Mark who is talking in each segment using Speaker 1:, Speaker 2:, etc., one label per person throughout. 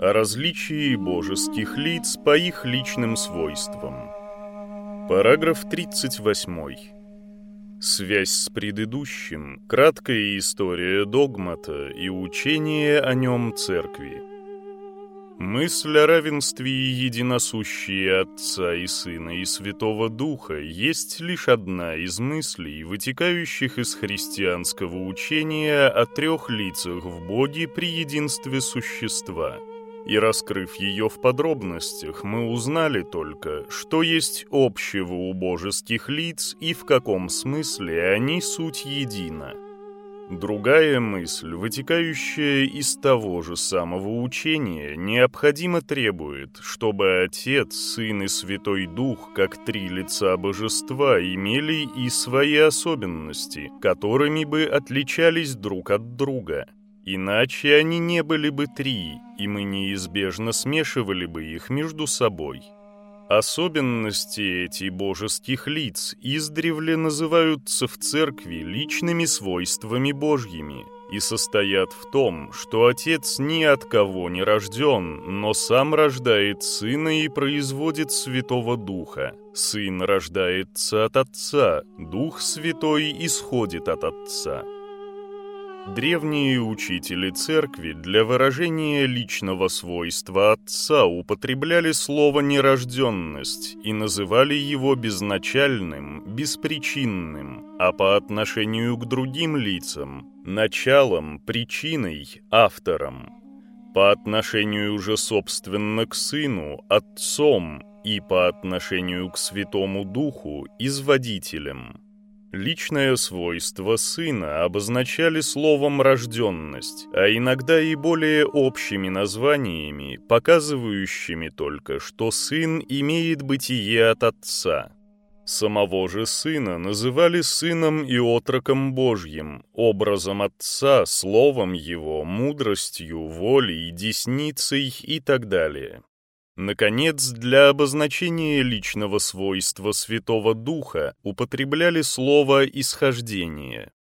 Speaker 1: о различии божеских лиц по их личным свойствам. Параграф 38. Связь с предыдущим, краткая история догмата и учение о нем церкви. Мысль о равенстве единосущие Отца и Сына и Святого Духа есть лишь одна из мыслей, вытекающих из христианского учения о трех лицах в Боге при единстве существа. И раскрыв ее в подробностях, мы узнали только, что есть общего у божеских лиц и в каком смысле они суть едина. Другая мысль, вытекающая из того же самого учения, необходимо требует, чтобы Отец, Сын и Святой Дух, как три лица божества, имели и свои особенности, которыми бы отличались друг от друга. Иначе они не были бы три, и мы неизбежно смешивали бы их между собой. Особенности эти божеских лиц издревле называются в церкви личными свойствами Божьими и состоят в том, что Отец ни от кого не рожден, но сам рождает Сына и производит Святого Духа. Сын рождается от Отца, Дух Святой исходит от Отца. Древние учители церкви для выражения личного свойства Отца употребляли слово «нерожденность» и называли его безначальным, беспричинным, а по отношению к другим лицам – началом, причиной, автором. По отношению же, собственно, к Сыну – Отцом, и по отношению к Святому Духу – изводителем. Личное свойство сына обозначали словом «рожденность», а иногда и более общими названиями, показывающими только, что сын имеет бытие от отца. Самого же сына называли сыном и отроком Божьим, образом отца, словом его, мудростью, волей, десницей и так далее. Наконец, для обозначения личного свойства Святого Духа употребляли слово «исхождение».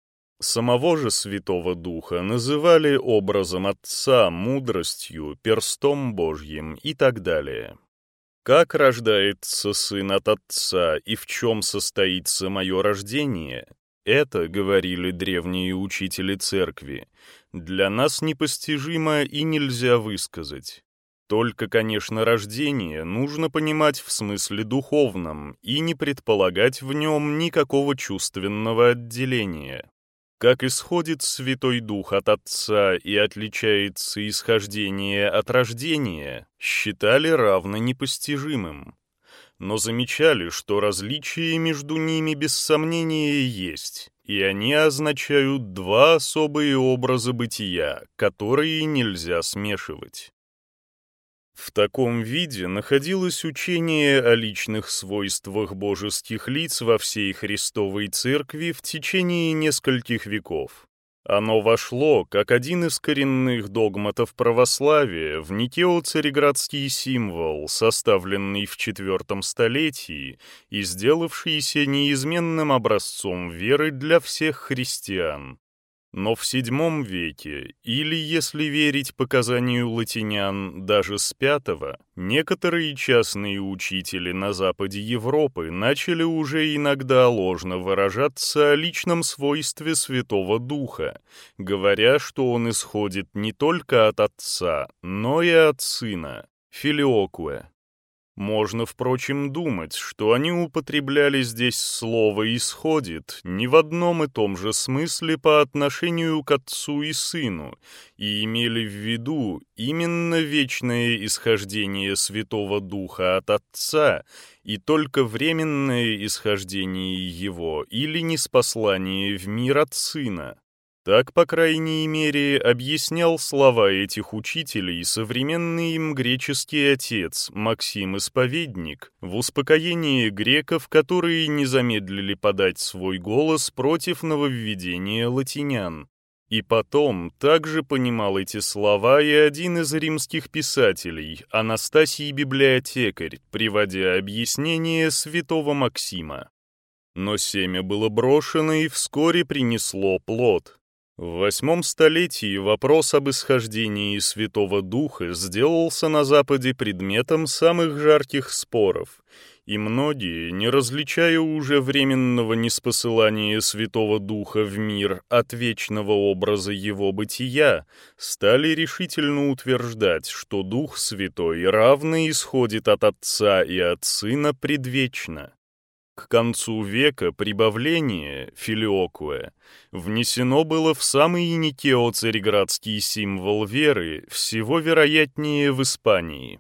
Speaker 1: Самого же Святого Духа называли образом Отца, мудростью, перстом Божьим и так далее. Как рождается сын от Отца и в чем состоится мое рождение? Это, говорили древние учители церкви, для нас непостижимо и нельзя высказать. Только, конечно, рождение нужно понимать в смысле духовном и не предполагать в нем никакого чувственного отделения. Как исходит Святой Дух от Отца и отличается исхождение от рождения, считали равно непостижимым. Но замечали, что различия между ними без сомнения есть, и они означают два особые образа бытия, которые нельзя смешивать. В таком виде находилось учение о личных свойствах божеских лиц во всей Христовой Церкви в течение нескольких веков. Оно вошло, как один из коренных догматов православия, в Никео-Цареградский символ, составленный в IV столетии и сделавшийся неизменным образцом веры для всех христиан. Но в VII веке, или, если верить показанию латинян, даже с V, некоторые частные учители на западе Европы начали уже иногда ложно выражаться о личном свойстве Святого Духа, говоря, что он исходит не только от Отца, но и от Сына, филиокуэ. Можно, впрочем, думать, что они употребляли здесь слово «исходит» не в одном и том же смысле по отношению к отцу и сыну, и имели в виду именно вечное исхождение Святого Духа от Отца и только временное исхождение Его или неспослание в мир от Сына. Так, по крайней мере, объяснял слова этих учителей современный им греческий отец Максим Исповедник в успокоении греков, которые не замедлили подать свой голос против нововведения латинян. И потом также понимал эти слова и один из римских писателей, Анастасий Библиотекарь, приводя объяснение святого Максима. Но семя было брошено и вскоре принесло плод. В восьмом столетии вопрос об исхождении Святого Духа сделался на Западе предметом самых жарких споров, и многие, не различая уже временного неспосылания Святого Духа в мир от вечного образа его бытия, стали решительно утверждать, что Дух Святой равно исходит от Отца и от Сына предвечно. К концу века прибавление, филиокуэ, внесено было в самый никео-цареградский символ веры, всего вероятнее в Испании.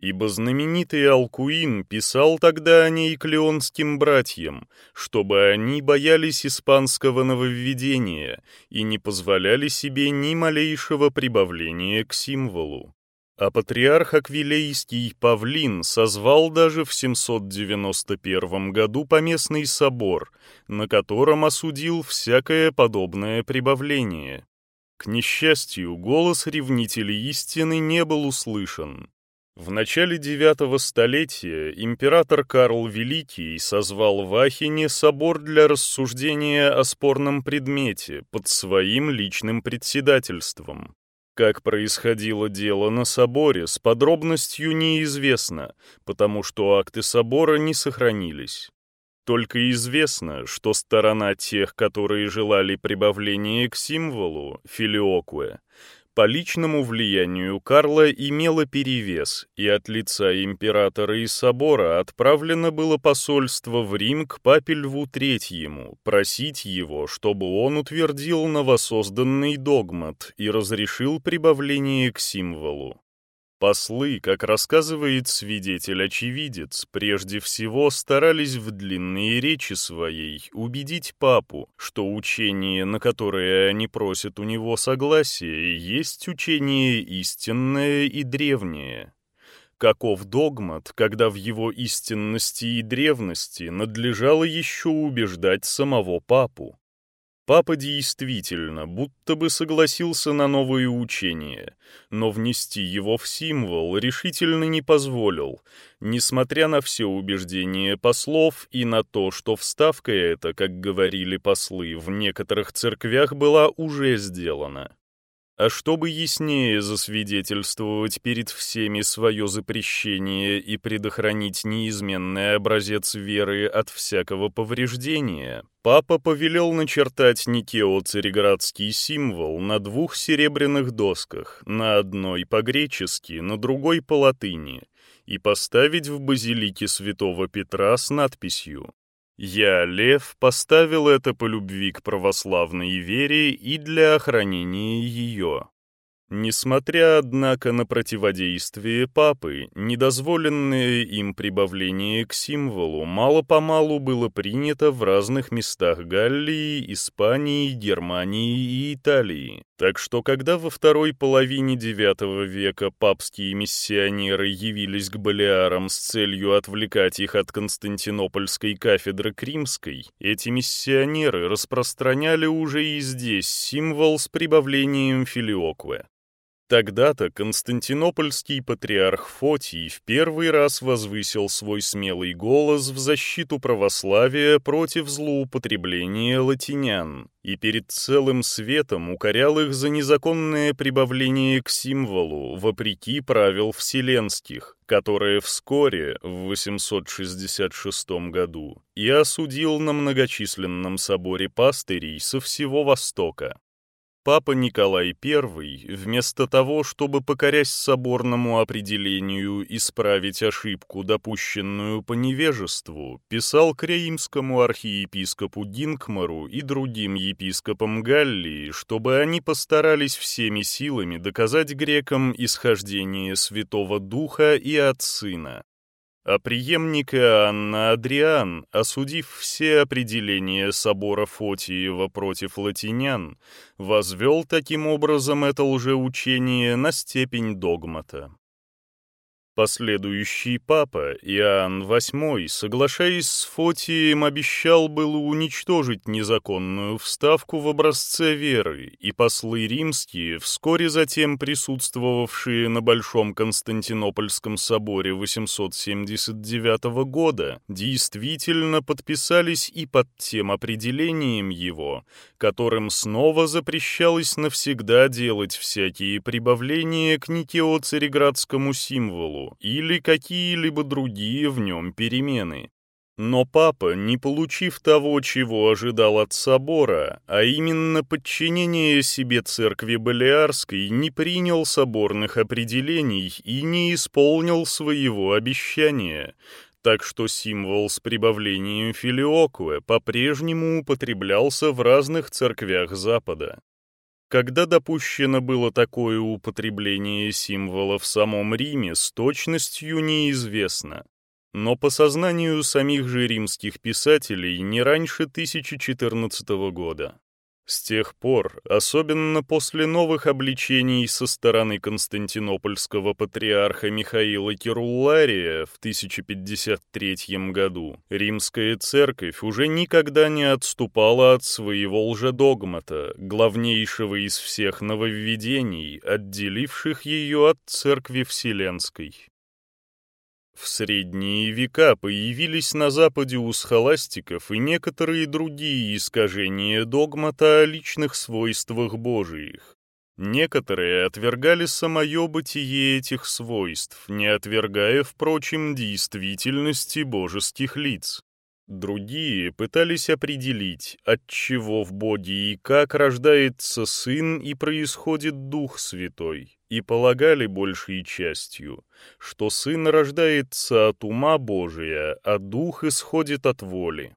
Speaker 1: Ибо знаменитый Алкуин писал тогда о ней клеонским братьям, чтобы они боялись испанского нововведения и не позволяли себе ни малейшего прибавления к символу. А патриарх Аквилейский Павлин созвал даже в 791 году поместный собор, на котором осудил всякое подобное прибавление. К несчастью, голос ревнителей истины не был услышан. В начале IX столетия император Карл Великий созвал в Ахене собор для рассуждения о спорном предмете под своим личным председательством. Как происходило дело на соборе, с подробностью неизвестно, потому что акты собора не сохранились. Только известно, что сторона тех, которые желали прибавления к символу, филиокуэ, по личному влиянию Карла имела перевес, и от лица императора и собора отправлено было посольство в Рим к папе Льву Третьему, просить его, чтобы он утвердил новосозданный догмат и разрешил прибавление к символу. Послы, как рассказывает свидетель-очевидец, прежде всего старались в длинные речи своей убедить папу, что учение, на которое они просят у него согласия, есть учение истинное и древнее. Каков догмат, когда в его истинности и древности надлежало еще убеждать самого папу? Папа действительно будто бы согласился на новое учение, но внести его в символ решительно не позволил, несмотря на все убеждения послов и на то, что вставка эта, как говорили послы, в некоторых церквях была уже сделана. А чтобы яснее засвидетельствовать перед всеми свое запрещение и предохранить неизменный образец веры от всякого повреждения, папа повелел начертать Никео-цареградский символ на двух серебряных досках, на одной по-гречески, на другой по-латыни, и поставить в базилике святого Петра с надписью я, Лев, поставил это по любви к православной вере и для охранения ее. Несмотря, однако, на противодействие папы, недозволенное им прибавление к символу мало-помалу было принято в разных местах Галлии, Испании, Германии и Италии. Так что, когда во второй половине IX века папские миссионеры явились к Балиарам с целью отвлекать их от Константинопольской кафедры Кримской, эти миссионеры распространяли уже и здесь символ с прибавлением филиокве. Тогда-то константинопольский патриарх Фотий в первый раз возвысил свой смелый голос в защиту православия против злоупотребления латинян и перед целым светом укорял их за незаконное прибавление к символу вопреки правил вселенских, которые вскоре, в 866 году, и осудил на многочисленном соборе пастырей со всего Востока. Папа Николай I, вместо того, чтобы, покорясь соборному определению, исправить ошибку, допущенную по невежеству, писал креймскому архиепископу Гинкмару и другим епископам Галлии, чтобы они постарались всеми силами доказать грекам исхождение Святого Духа и от Сына, а преемник Иоанна Адриан, осудив все определения собора Фотиева против латинян, возвел таким образом это лжеучение на степень догмата. Последующий папа, Иоанн VIII, соглашаясь с Фотием, обещал было уничтожить незаконную вставку в образце веры, и послы римские, вскоре затем присутствовавшие на Большом Константинопольском соборе 879 года, действительно подписались и под тем определением его, которым снова запрещалось навсегда делать всякие прибавления к Никео-Цареградскому символу, или какие-либо другие в нем перемены. Но папа, не получив того, чего ожидал от собора, а именно подчинение себе церкви Балиарской, не принял соборных определений и не исполнил своего обещания, так что символ с прибавлением филиокуэ по-прежнему употреблялся в разных церквях Запада. Когда допущено было такое употребление символа в самом Риме, с точностью неизвестно. Но по сознанию самих же римских писателей не раньше 1014 года. С тех пор, особенно после новых обличений со стороны константинопольского патриарха Михаила Кируллария в 1053 году, римская церковь уже никогда не отступала от своего лжедогмата, главнейшего из всех нововведений, отделивших ее от церкви Вселенской. В средние века появились на Западе у схоластиков и некоторые другие искажения догмата о личных свойствах Божиих. Некоторые отвергали самое бытие этих свойств, не отвергая, впрочем, действительности божеских лиц. Другие пытались определить, от чего в Боге и как рождается Сын и происходит Дух Святой, и полагали большей частью, что Сын рождается от ума Божия, а Дух исходит от воли.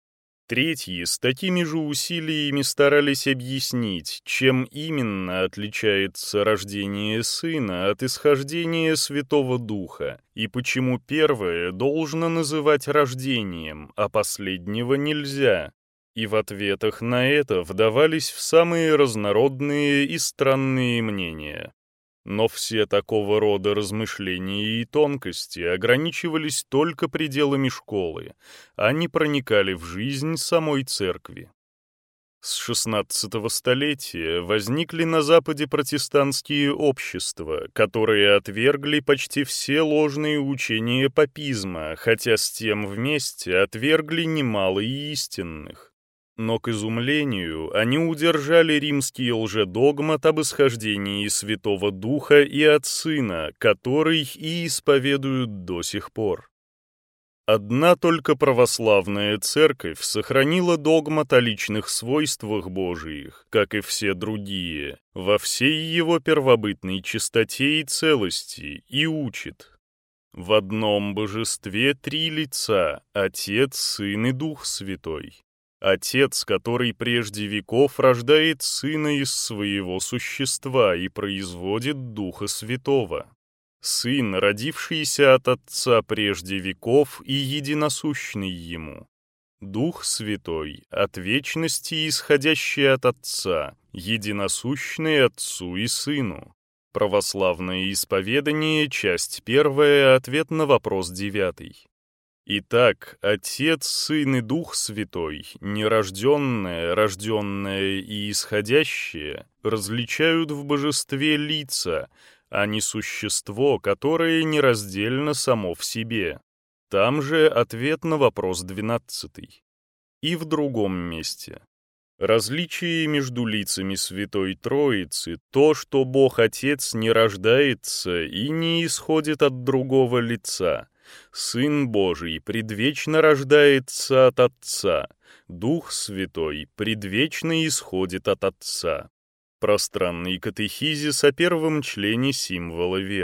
Speaker 1: Третьи с такими же усилиями старались объяснить, чем именно отличается рождение Сына от исхождения Святого Духа, и почему первое должно называть рождением, а последнего нельзя. И в ответах на это вдавались в самые разнородные и странные мнения. Но все такого рода размышления и тонкости ограничивались только пределами школы, а не проникали в жизнь самой церкви. С XVI столетия возникли на Западе протестантские общества, которые отвергли почти все ложные учения папизма, хотя с тем вместе отвергли немало и истинных. Но, к изумлению, они удержали римский лжедогмат об исхождении Святого Духа и от Сына, который и исповедуют до сих пор. Одна только православная церковь сохранила догмат о личных свойствах Божиих, как и все другие, во всей его первобытной чистоте и целости, и учит. В одном божестве три лица — Отец, Сын и Дух Святой. Отец, который прежде веков рождает Сына из своего существа и производит Духа Святого. Сын, родившийся от Отца прежде веков и единосущный Ему. Дух Святой, от вечности исходящий от Отца, единосущный Отцу и Сыну. Православное исповедание, часть первая, ответ на вопрос девятый. Итак, Отец, Сын и Дух Святой, нерожденное, рожденное и исходящее, различают в божестве лица, а не существо, которое нераздельно само в себе. Там же ответ на вопрос двенадцатый. И в другом месте. Различие между лицами Святой Троицы — то, что Бог Отец не рождается и не исходит от другого лица — Сын Божий предвечно рождается от Отца, Дух Святой предвечно исходит от Отца. Пространный катехизис о первом члене символа веры.